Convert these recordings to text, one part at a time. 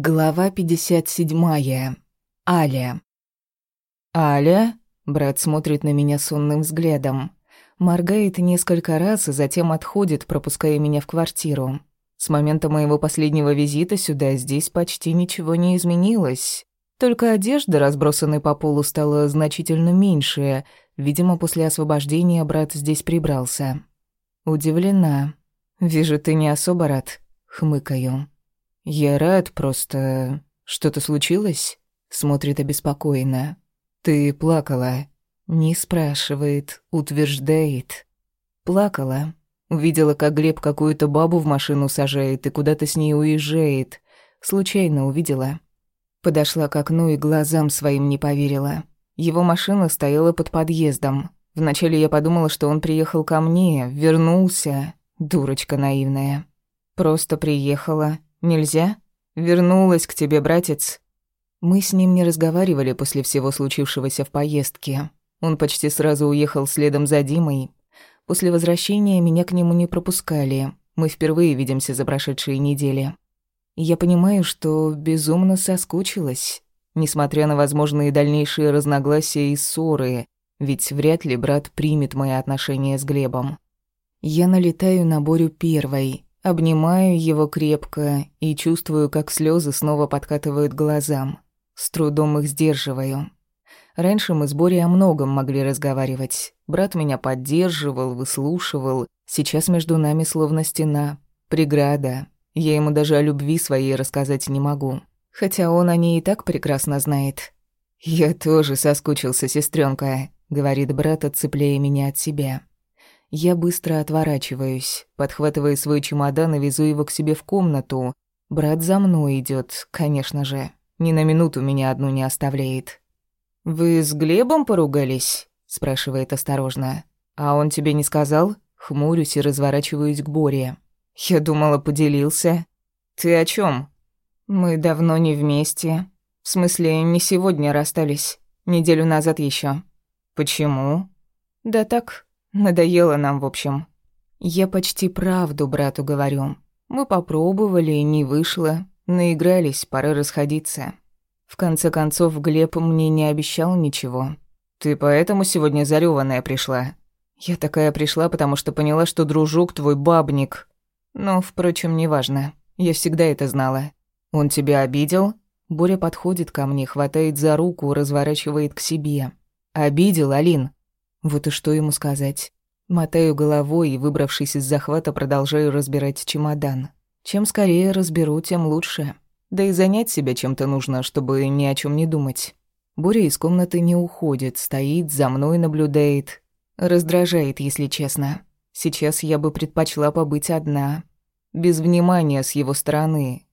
Глава 57. Аля. «Аля?» — брат смотрит на меня сонным взглядом. Моргает несколько раз и затем отходит, пропуская меня в квартиру. С момента моего последнего визита сюда здесь почти ничего не изменилось. Только одежда, разбросанная по полу, стала значительно меньше. Видимо, после освобождения брат здесь прибрался. Удивлена. «Вижу, ты не особо рад», — хмыкаю. «Я рад, просто... Что-то случилось?» Смотрит обеспокоенно. «Ты плакала?» Не спрашивает, утверждает. Плакала. Увидела, как Глеб какую-то бабу в машину сажает и куда-то с ней уезжает. Случайно увидела. Подошла к окну и глазам своим не поверила. Его машина стояла под подъездом. Вначале я подумала, что он приехал ко мне, вернулся. Дурочка наивная. Просто приехала, Нельзя? Вернулась к тебе, братец. Мы с ним не разговаривали после всего случившегося в поездке. Он почти сразу уехал следом за Димой. После возвращения меня к нему не пропускали. Мы впервые видимся за прошедшие недели. я понимаю, что безумно соскучилась, несмотря на возможные дальнейшие разногласия и ссоры, ведь вряд ли брат примет мои отношения с Глебом. Я налетаю на Борю первой, Обнимаю его крепко и чувствую, как слезы снова подкатывают глазам. С трудом их сдерживаю. Раньше мы с Борей о многом могли разговаривать. Брат меня поддерживал, выслушивал. Сейчас между нами словно стена. Преграда. Я ему даже о любви своей рассказать не могу. Хотя он о ней и так прекрасно знает. «Я тоже соскучился, сестренка, говорит брат, отцепляя меня от себя. Я быстро отворачиваюсь, подхватывая свой чемодан и везу его к себе в комнату. Брат за мной идет, конечно же. Ни на минуту меня одну не оставляет. «Вы с Глебом поругались?» – спрашивает осторожно. «А он тебе не сказал?» Хмурюсь и разворачиваюсь к Боре. «Я думала, поделился». «Ты о чем? «Мы давно не вместе. В смысле, не сегодня расстались. Неделю назад еще. «Почему?» «Да так, Надоело нам, в общем. Я почти правду брату говорю. Мы попробовали, не вышло. Наигрались, пора расходиться. В конце концов, Глеб мне не обещал ничего. «Ты поэтому сегодня зарёванная пришла?» «Я такая пришла, потому что поняла, что дружок твой бабник. Но, впрочем, неважно. Я всегда это знала. Он тебя обидел?» Боря подходит ко мне, хватает за руку, разворачивает к себе. «Обидел, Алин?» Вот и что ему сказать. Мотаю головой и, выбравшись из захвата, продолжаю разбирать чемодан. Чем скорее разберу, тем лучше. Да и занять себя чем-то нужно, чтобы ни о чем не думать. Боря из комнаты не уходит, стоит, за мной наблюдает. Раздражает, если честно. Сейчас я бы предпочла побыть одна. Без внимания с его стороны.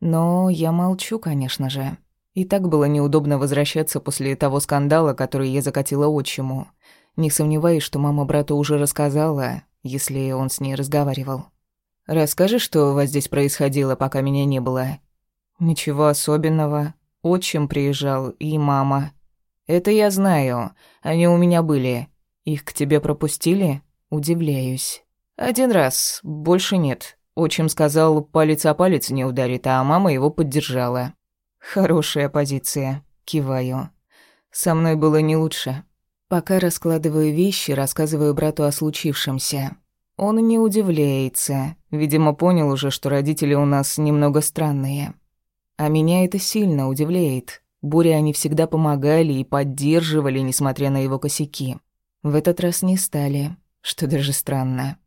Но я молчу, конечно же. И так было неудобно возвращаться после того скандала, который я закатила отчиму не сомневаясь, что мама брату уже рассказала, если он с ней разговаривал. «Расскажи, что у вас здесь происходило, пока меня не было?» «Ничего особенного. Отчим приезжал и мама. Это я знаю. Они у меня были. Их к тебе пропустили?» Удивляюсь. «Один раз. Больше нет. Отчим сказал, палец о палец не ударит, а мама его поддержала». «Хорошая позиция», — киваю. «Со мной было не лучше». Пока раскладываю вещи, рассказываю брату о случившемся. Он не удивляется. Видимо, понял уже, что родители у нас немного странные. А меня это сильно удивляет. Боре они всегда помогали и поддерживали, несмотря на его косяки. В этот раз не стали, что даже странно.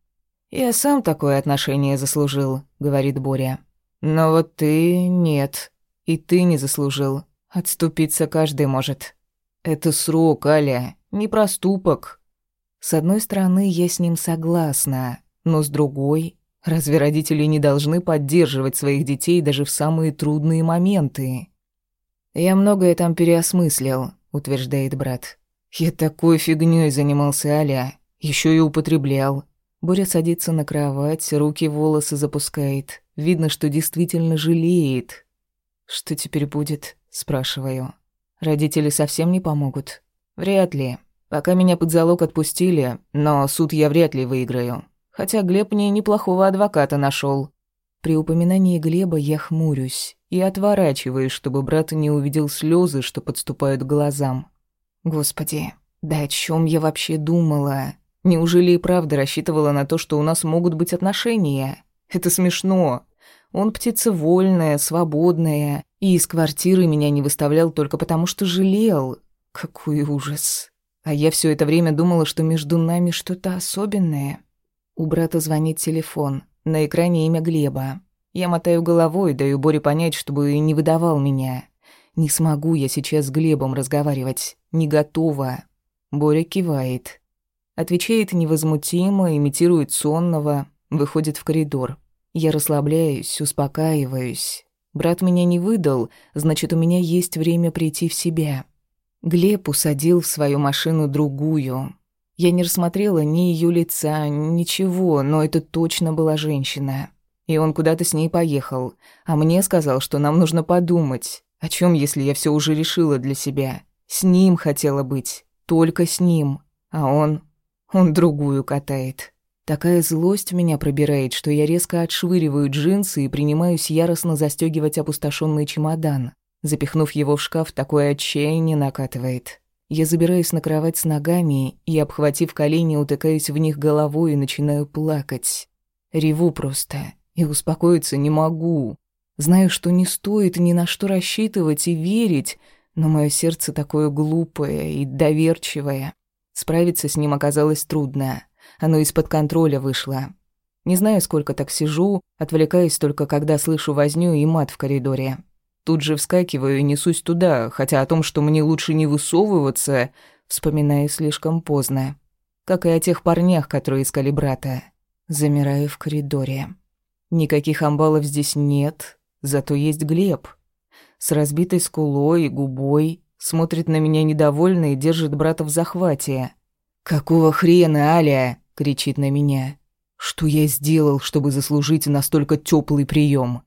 «Я сам такое отношение заслужил», — говорит Боря. «Но вот ты нет. И ты не заслужил. Отступиться каждый может». «Это срок, Аля не проступок. С одной стороны, я с ним согласна, но с другой, разве родители не должны поддерживать своих детей даже в самые трудные моменты? Я многое там переосмыслил, утверждает брат. Я такой фигнёй занимался, Аля, еще и употреблял. Боря садится на кровать, руки в волосы запускает. Видно, что действительно жалеет. Что теперь будет? спрашиваю. Родители совсем не помогут. Вряд ли. Пока меня под залог отпустили, но суд я вряд ли выиграю. Хотя Глеб мне неплохого адвоката нашел. При упоминании Глеба я хмурюсь и отворачиваюсь, чтобы брат не увидел слезы, что подступают к глазам. Господи, да о чем я вообще думала? Неужели и правда рассчитывала на то, что у нас могут быть отношения? Это смешно. Он птица вольная, свободная, и из квартиры меня не выставлял только потому, что жалел. Какой ужас. А я все это время думала, что между нами что-то особенное. У брата звонит телефон. На экране имя Глеба. Я мотаю головой, даю Боре понять, чтобы не выдавал меня. Не смогу я сейчас с Глебом разговаривать. Не готова. Боря кивает. Отвечает невозмутимо, имитирует сонного, выходит в коридор. Я расслабляюсь, успокаиваюсь. Брат меня не выдал, значит, у меня есть время прийти в себя. Глеб усадил в свою машину другую. Я не рассмотрела ни ее лица, ничего, но это точно была женщина. И он куда-то с ней поехал, а мне сказал, что нам нужно подумать. О чем, если я все уже решила для себя? С ним хотела быть, только с ним. А он... он другую катает. Такая злость меня пробирает, что я резко отшвыриваю джинсы и принимаюсь яростно застегивать опустошенный чемодан. Запихнув его в шкаф, такое отчаяние накатывает. Я забираюсь на кровать с ногами и, обхватив колени, утыкаюсь в них головой и начинаю плакать. Реву просто. И успокоиться не могу. Знаю, что не стоит ни на что рассчитывать и верить, но мое сердце такое глупое и доверчивое. Справиться с ним оказалось трудно. Оно из-под контроля вышло. Не знаю, сколько так сижу, отвлекаюсь только, когда слышу возню и мат в коридоре. Тут же вскакиваю и несусь туда, хотя о том, что мне лучше не высовываться, вспоминаю слишком поздно. Как и о тех парнях, которые искали брата. Замираю в коридоре. Никаких амбалов здесь нет, зато есть Глеб. С разбитой скулой и губой, смотрит на меня недовольно и держит брата в захвате. «Какого хрена, Аля?» — кричит на меня. «Что я сделал, чтобы заслужить настолько теплый прием?